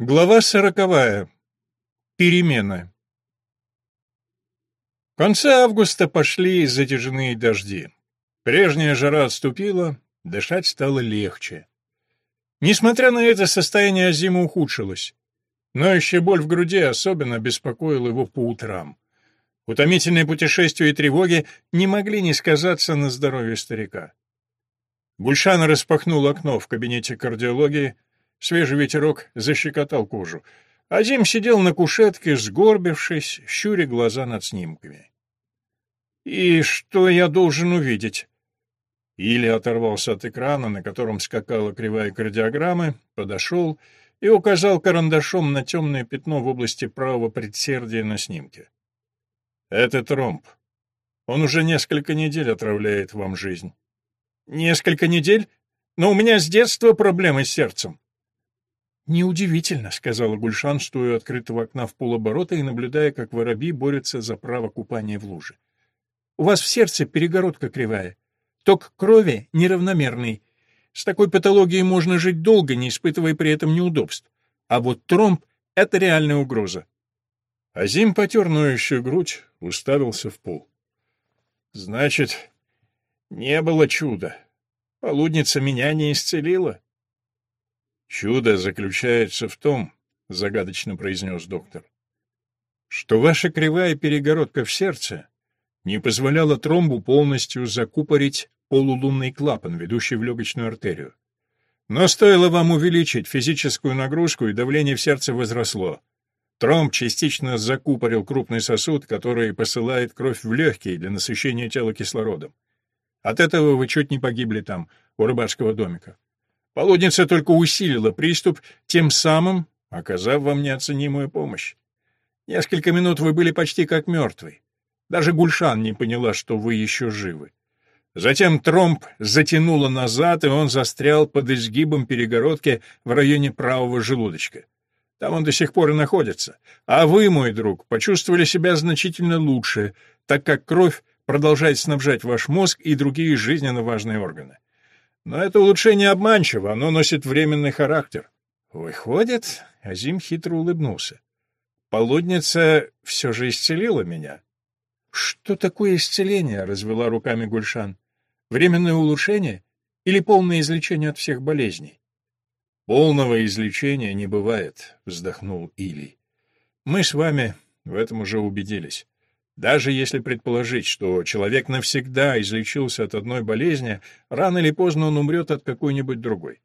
Глава сороковая. Перемены. В конце августа пошли затяжные дожди. Прежняя жара отступила, дышать стало легче. Несмотря на это, состояние зимы ухудшилось. Ноющая боль в груди особенно беспокоила его по утрам. Утомительные путешествия и тревоги не могли не сказаться на здоровье старика. Гульшана распахнул окно в кабинете кардиологии, Свежий ветерок защекотал кожу. Азим сидел на кушетке, сгорбившись, щуря глаза над снимками. «И что я должен увидеть?» Или оторвался от экрана, на котором скакала кривая кардиограммы, подошел и указал карандашом на темное пятно в области правого предсердия на снимке. «Это тромб. Он уже несколько недель отравляет вам жизнь». «Несколько недель? Но у меня с детства проблемы с сердцем». «Неудивительно», — сказала Гульшан, стоя у открытого окна в полоборота и наблюдая, как воробьи борются за право купания в луже. «У вас в сердце перегородка кривая. Ток крови неравномерный. С такой патологией можно жить долго, не испытывая при этом неудобств. А вот тромб — это реальная угроза». Азим потер грудь, уставился в пол. «Значит, не было чуда. Полудница меня не исцелила?» «Чудо заключается в том, — загадочно произнес доктор, — что ваша кривая перегородка в сердце не позволяла тромбу полностью закупорить полулунный клапан, ведущий в легочную артерию. Но стоило вам увеличить физическую нагрузку, и давление в сердце возросло. Тромб частично закупорил крупный сосуд, который посылает кровь в легкие для насыщения тела кислородом. От этого вы чуть не погибли там, у рыбацкого домика. Полудница только усилила приступ, тем самым оказав вам неоценимую помощь. Несколько минут вы были почти как мертвый. Даже Гульшан не поняла, что вы еще живы. Затем тромб затянуло назад, и он застрял под изгибом перегородки в районе правого желудочка. Там он до сих пор и находится. А вы, мой друг, почувствовали себя значительно лучше, так как кровь продолжает снабжать ваш мозг и другие жизненно важные органы. Но это улучшение обманчиво, оно носит временный характер. Выходит, Азим хитро улыбнулся. Полудница все же исцелила меня. Что такое исцеление? развела руками Гульшан. Временное улучшение или полное излечение от всех болезней? Полного излечения не бывает, вздохнул Илий. Мы с вами в этом уже убедились. Даже если предположить, что человек навсегда излечился от одной болезни, рано или поздно он умрет от какой-нибудь другой.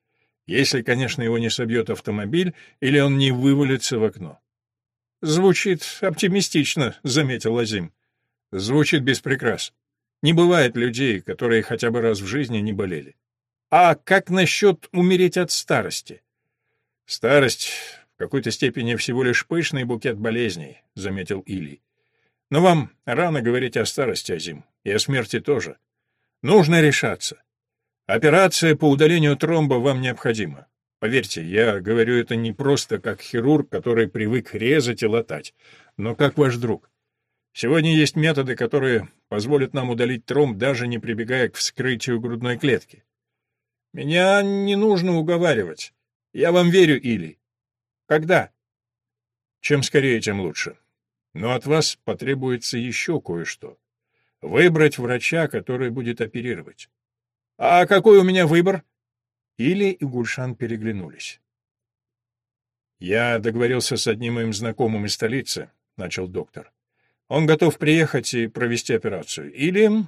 Если, конечно, его не собьет автомобиль или он не вывалится в окно. «Звучит оптимистично», — заметил Азим. «Звучит без прикрас. Не бывает людей, которые хотя бы раз в жизни не болели. А как насчет умереть от старости?» «Старость в какой-то степени всего лишь пышный букет болезней», — заметил Илий. Но вам рано говорить о старости, Азим, и о смерти тоже. Нужно решаться. Операция по удалению тромба вам необходима. Поверьте, я говорю это не просто как хирург, который привык резать и латать, но как ваш друг. Сегодня есть методы, которые позволят нам удалить тромб, даже не прибегая к вскрытию грудной клетки. Меня не нужно уговаривать. Я вам верю, Или. Когда? Чем скорее, тем лучше. Но от вас потребуется еще кое-что. Выбрать врача, который будет оперировать. А какой у меня выбор? Или и Гульшан переглянулись. Я договорился с одним моим знакомым из столицы, начал доктор. Он готов приехать и провести операцию. Или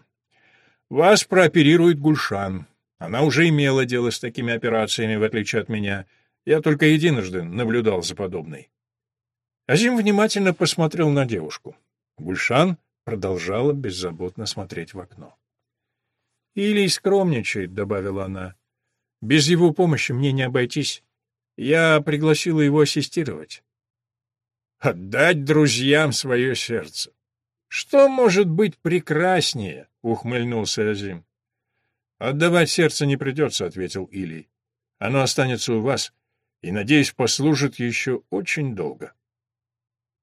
вас прооперирует Гульшан. Она уже имела дело с такими операциями, в отличие от меня. Я только единожды наблюдал за подобной. Азим внимательно посмотрел на девушку. Гульшан продолжала беззаботно смотреть в окно. «Илий скромничает», — добавила она. «Без его помощи мне не обойтись. Я пригласила его ассистировать». «Отдать друзьям свое сердце. Что может быть прекраснее?» — ухмыльнулся Азим. «Отдавать сердце не придется», — ответил Илий. «Оно останется у вас и, надеюсь, послужит еще очень долго».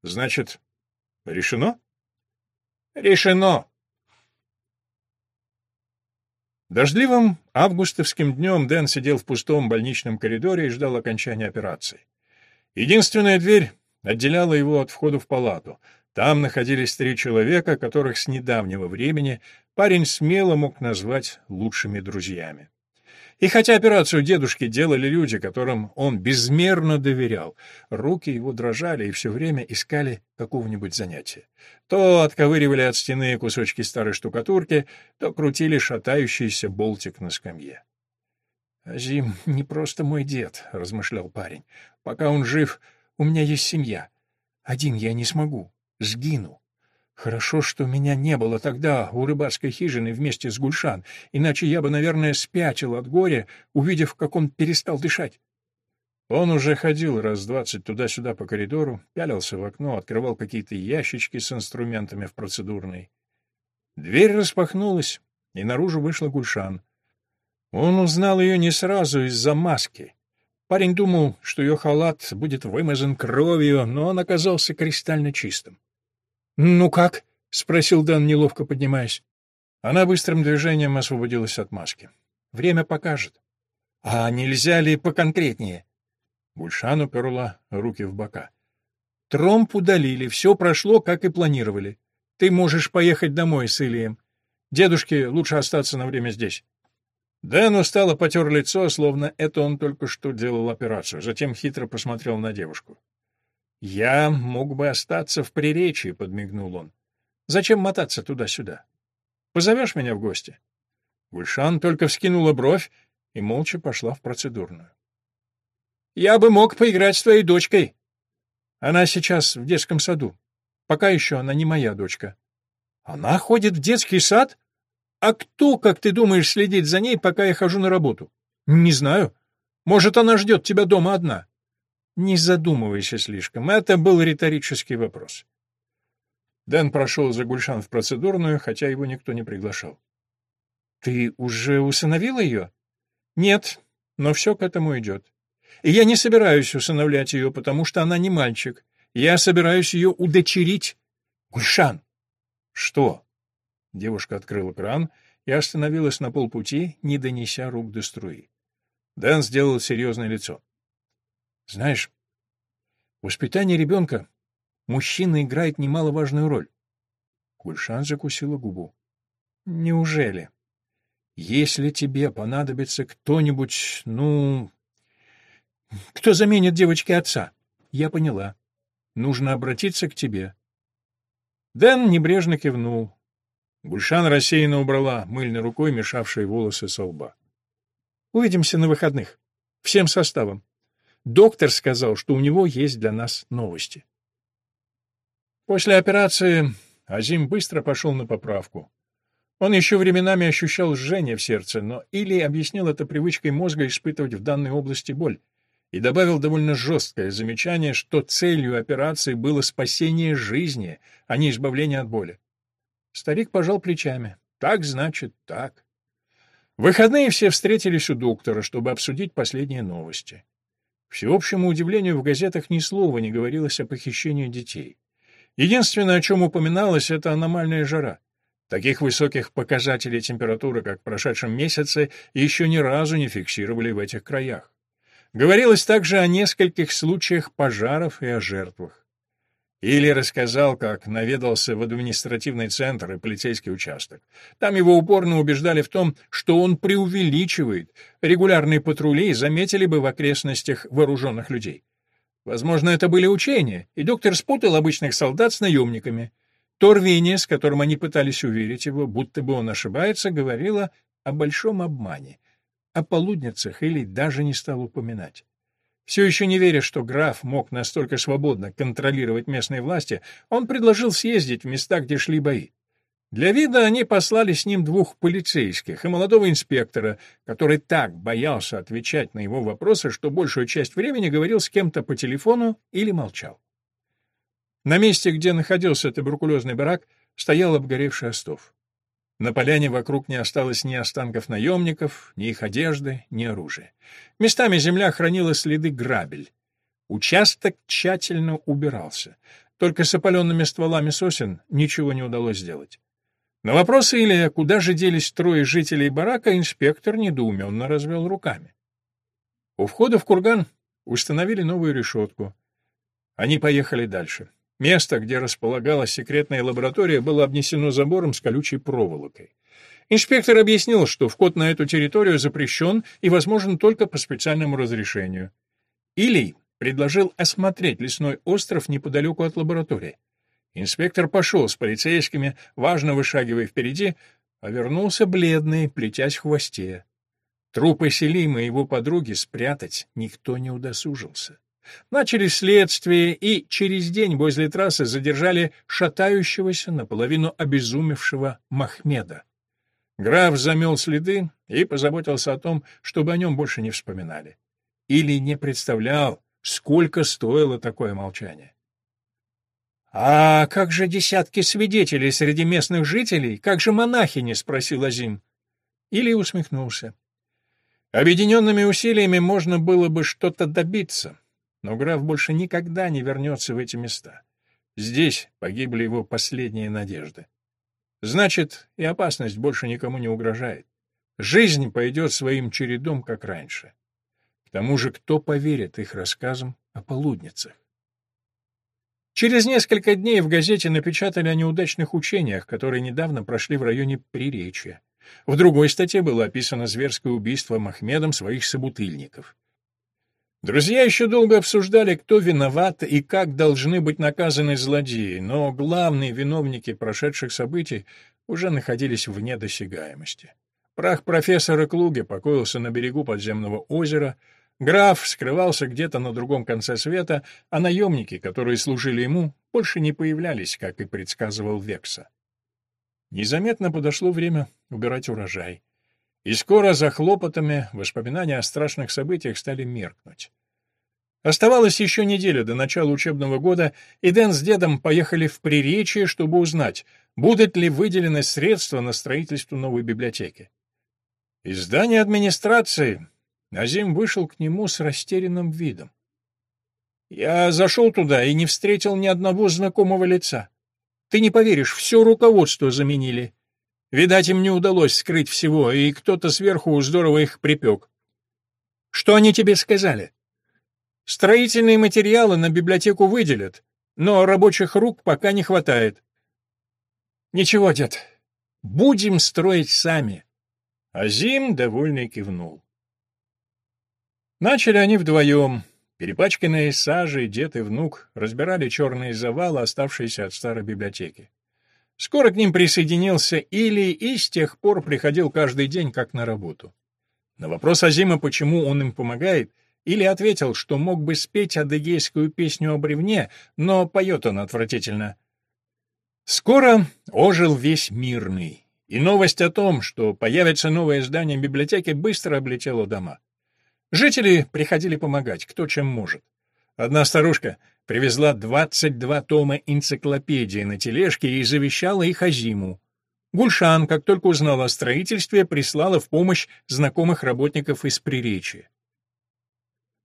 Значит, решено? Решено. Дождливым августовским днем Дэн сидел в пустом больничном коридоре и ждал окончания операции. Единственная дверь отделяла его от входа в палату. Там находились три человека, которых с недавнего времени парень смело мог назвать лучшими друзьями. И хотя операцию дедушки делали люди, которым он безмерно доверял, руки его дрожали и все время искали какого-нибудь занятия. То отковыривали от стены кусочки старой штукатурки, то крутили шатающийся болтик на скамье. «Азим не просто мой дед», — размышлял парень. «Пока он жив, у меня есть семья. Один я не смогу. Сгину. Хорошо, что меня не было тогда у рыбацкой хижины вместе с Гульшан, иначе я бы, наверное, спятил от горя, увидев, как он перестал дышать. Он уже ходил раз двадцать туда-сюда по коридору, пялился в окно, открывал какие-то ящички с инструментами в процедурной. Дверь распахнулась, и наружу вышла Гульшан. Он узнал ее не сразу из-за маски. Парень думал, что ее халат будет вымазан кровью, но он оказался кристально чистым. «Ну как?» — спросил Дэн, неловко поднимаясь. Она быстрым движением освободилась от маски. «Время покажет». «А нельзя ли поконкретнее?» Гульшан уперла руки в бока. «Тромб удалили, все прошло, как и планировали. Ты можешь поехать домой с Ильем. Дедушке лучше остаться на время здесь». Дэн устало потер лицо, словно это он только что делал операцию, затем хитро посмотрел на девушку. «Я мог бы остаться в Приречии», — подмигнул он. «Зачем мотаться туда-сюда? Позовешь меня в гости?» Гульшан только вскинула бровь и молча пошла в процедурную. «Я бы мог поиграть с твоей дочкой». «Она сейчас в детском саду. Пока еще она не моя дочка». «Она ходит в детский сад? А кто, как ты думаешь, следит за ней, пока я хожу на работу?» «Не знаю. Может, она ждет тебя дома одна?» Не задумывайся слишком. Это был риторический вопрос. Дэн прошел за Гульшан в процедурную, хотя его никто не приглашал. «Ты уже усыновила ее?» «Нет, но все к этому идет. И я не собираюсь усыновлять ее, потому что она не мальчик. Я собираюсь ее удочерить. Гульшан!» «Что?» Девушка открыла кран и остановилась на полпути, не донеся рук до струи. Дэн сделал серьезное лицо. Знаешь, в воспитании ребенка мужчина играет немаловажную роль. Гульшан закусила губу. Неужели? Если тебе понадобится кто-нибудь, ну... Кто заменит девочке отца? Я поняла. Нужно обратиться к тебе. Дэн небрежно кивнул. Гульшан рассеянно убрала мыльной рукой мешавшие волосы со лба. Увидимся на выходных. Всем составом. Доктор сказал, что у него есть для нас новости. После операции Азим быстро пошел на поправку. Он еще временами ощущал жжение в сердце, но Или объяснил это привычкой мозга испытывать в данной области боль и добавил довольно жесткое замечание, что целью операции было спасение жизни, а не избавление от боли. Старик пожал плечами. Так значит так. В выходные все встретились у доктора, чтобы обсудить последние новости. Всеобщему удивлению, в газетах ни слова не говорилось о похищении детей. Единственное, о чем упоминалось, это аномальная жара. Таких высоких показателей температуры, как в прошедшем месяце, еще ни разу не фиксировали в этих краях. Говорилось также о нескольких случаях пожаров и о жертвах. Или рассказал, как наведался в административный центр и полицейский участок. Там его упорно убеждали в том, что он преувеличивает. Регулярные патрули заметили бы в окрестностях вооруженных людей. Возможно, это были учения, и доктор спутал обычных солдат с наемниками. То рвение, с которым они пытались уверить его, будто бы он ошибается, говорило о большом обмане. О полудницах или даже не стал упоминать. Все еще не веря, что граф мог настолько свободно контролировать местные власти, он предложил съездить в места, где шли бои. Для вида они послали с ним двух полицейских и молодого инспектора, который так боялся отвечать на его вопросы, что большую часть времени говорил с кем-то по телефону или молчал. На месте, где находился туберкулезный барак, стоял обгоревший остов. На поляне вокруг не осталось ни останков наемников, ни их одежды, ни оружия. Местами земля хранила следы грабель. Участок тщательно убирался. Только с опаленными стволами сосен ничего не удалось сделать. На вопрос Илья, куда же делись трое жителей барака, инспектор недоуменно развел руками. У входа в курган установили новую решетку. Они поехали дальше. Место, где располагалась секретная лаборатория, было обнесено забором с колючей проволокой. Инспектор объяснил, что вход на эту территорию запрещен и возможен только по специальному разрешению. Илий предложил осмотреть лесной остров неподалеку от лаборатории. Инспектор пошел с полицейскими, важно вышагивая впереди, а вернулся бледный, плетясь в хвосте. Трупы Селима и его подруги спрятать никто не удосужился. Начали следствие и через день возле трассы задержали шатающегося, наполовину обезумевшего Махмеда. Граф замел следы и позаботился о том, чтобы о нем больше не вспоминали. Или не представлял, сколько стоило такое молчание. «А как же десятки свидетелей среди местных жителей? Как же монахини?» — спросил Азим. Или усмехнулся. Объединенными усилиями можно было бы что-то добиться, но граф больше никогда не вернется в эти места. Здесь погибли его последние надежды. Значит, и опасность больше никому не угрожает. Жизнь пойдет своим чередом, как раньше. К тому же, кто поверит их рассказам о полудницах? Через несколько дней в газете напечатали о неудачных учениях, которые недавно прошли в районе Приречья. В другой статье было описано зверское убийство Махмедом своих собутыльников. Друзья еще долго обсуждали, кто виноват и как должны быть наказаны злодеи, но главные виновники прошедших событий уже находились вне досягаемости. Прах профессора Клуги покоился на берегу подземного озера, граф скрывался где-то на другом конце света, а наемники, которые служили ему, больше не появлялись, как и предсказывал Векса. Незаметно подошло время убирать урожай. И скоро за хлопотами воспоминания о страшных событиях стали меркнуть. Оставалось еще неделя до начала учебного года, и Дэн с дедом поехали в Приречье, чтобы узнать, будут ли выделены средства на строительство новой библиотеки. Из здания администрации Назим вышел к нему с растерянным видом. «Я зашел туда и не встретил ни одного знакомого лица. Ты не поверишь, все руководство заменили. Видать, им не удалось скрыть всего, и кто-то сверху здорово их припек. Что они тебе сказали? Строительные материалы на библиотеку выделят, но рабочих рук пока не хватает. Ничего, дед, будем строить сами. Азим довольный кивнул. Начали они вдвоем. Перепачканные сажей дед и внук разбирали черные завалы, оставшиеся от старой библиотеки. Скоро к ним присоединился Или и с тех пор приходил каждый день как на работу. На вопрос Азима, почему он им помогает, Или ответил, что мог бы спеть адыгейскую песню о бревне, но поет он отвратительно. Скоро ожил весь мирный, и новость о том, что появится новое здание библиотеки, быстро облетела дома. Жители приходили помогать, кто чем может. Одна старушка привезла 22 тома энциклопедии на тележке и завещала их Азиму. Гульшан, как только узнала о строительстве, прислала в помощь знакомых работников из Приречья.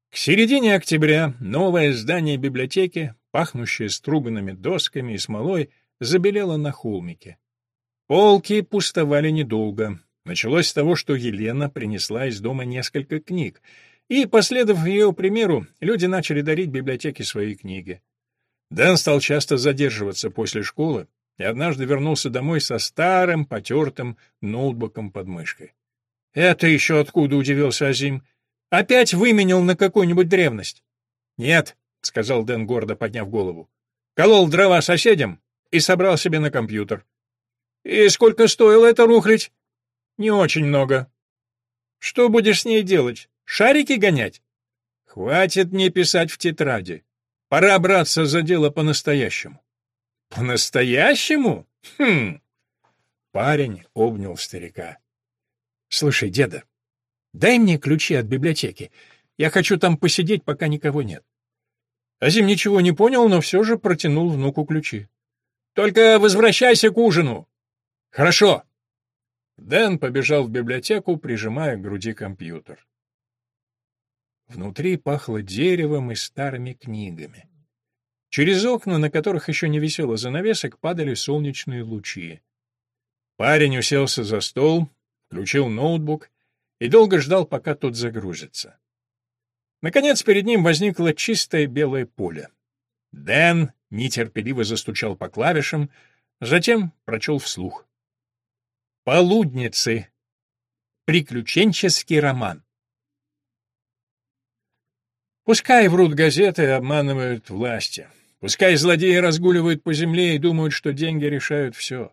К середине октября новое здание библиотеки, пахнущее струганными досками и смолой, забелело на холмике. Полки пустовали недолго. Началось с того, что Елена принесла из дома несколько книг, и, последовав ее примеру, люди начали дарить библиотеке свои книги. Дэн стал часто задерживаться после школы и однажды вернулся домой со старым, потертым ноутбуком под мышкой. «Это еще откуда?» — удивился Азим. «Опять выменил на какую-нибудь древность?» «Нет», — сказал Дэн, гордо подняв голову. «Колол дрова соседям и собрал себе на компьютер». «И сколько стоило это рухлить?» «Не очень много». «Что будешь с ней делать? Шарики гонять? Хватит мне писать в тетради. Пора браться за дело по-настоящему. По-настоящему? Хм. Парень обнял старика. Слушай, деда, дай мне ключи от библиотеки. Я хочу там посидеть, пока никого нет. Азим ничего не понял, но все же протянул внуку ключи. Только возвращайся к ужину. Хорошо. Дэн побежал в библиотеку, прижимая к груди компьютер. Внутри пахло деревом и старыми книгами. Через окна, на которых еще не висело занавесок, падали солнечные лучи. Парень уселся за стол, включил ноутбук и долго ждал, пока тот загрузится. Наконец перед ним возникло чистое белое поле. Дэн нетерпеливо застучал по клавишам, затем прочел вслух. «Полудницы. Приключенческий роман». Пускай врут газеты и обманывают власти. Пускай злодеи разгуливают по земле и думают, что деньги решают все.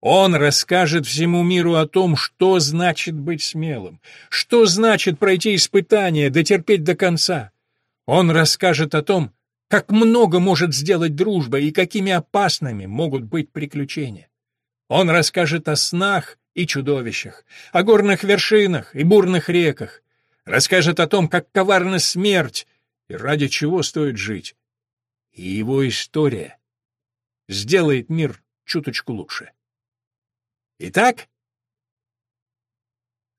Он расскажет всему миру о том, что значит быть смелым, что значит пройти испытание, дотерпеть до конца. Он расскажет о том, как много может сделать дружба и какими опасными могут быть приключения. Он расскажет о снах и чудовищах, о горных вершинах и бурных реках, расскажет о том, как коварна смерть и ради чего стоит жить. И его история сделает мир чуточку лучше. Итак,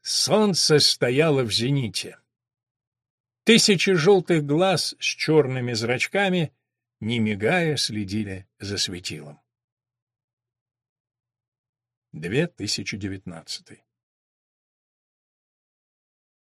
солнце стояло в зените. Тысячи желтых глаз с черными зрачками, не мигая, следили за светилом. 2019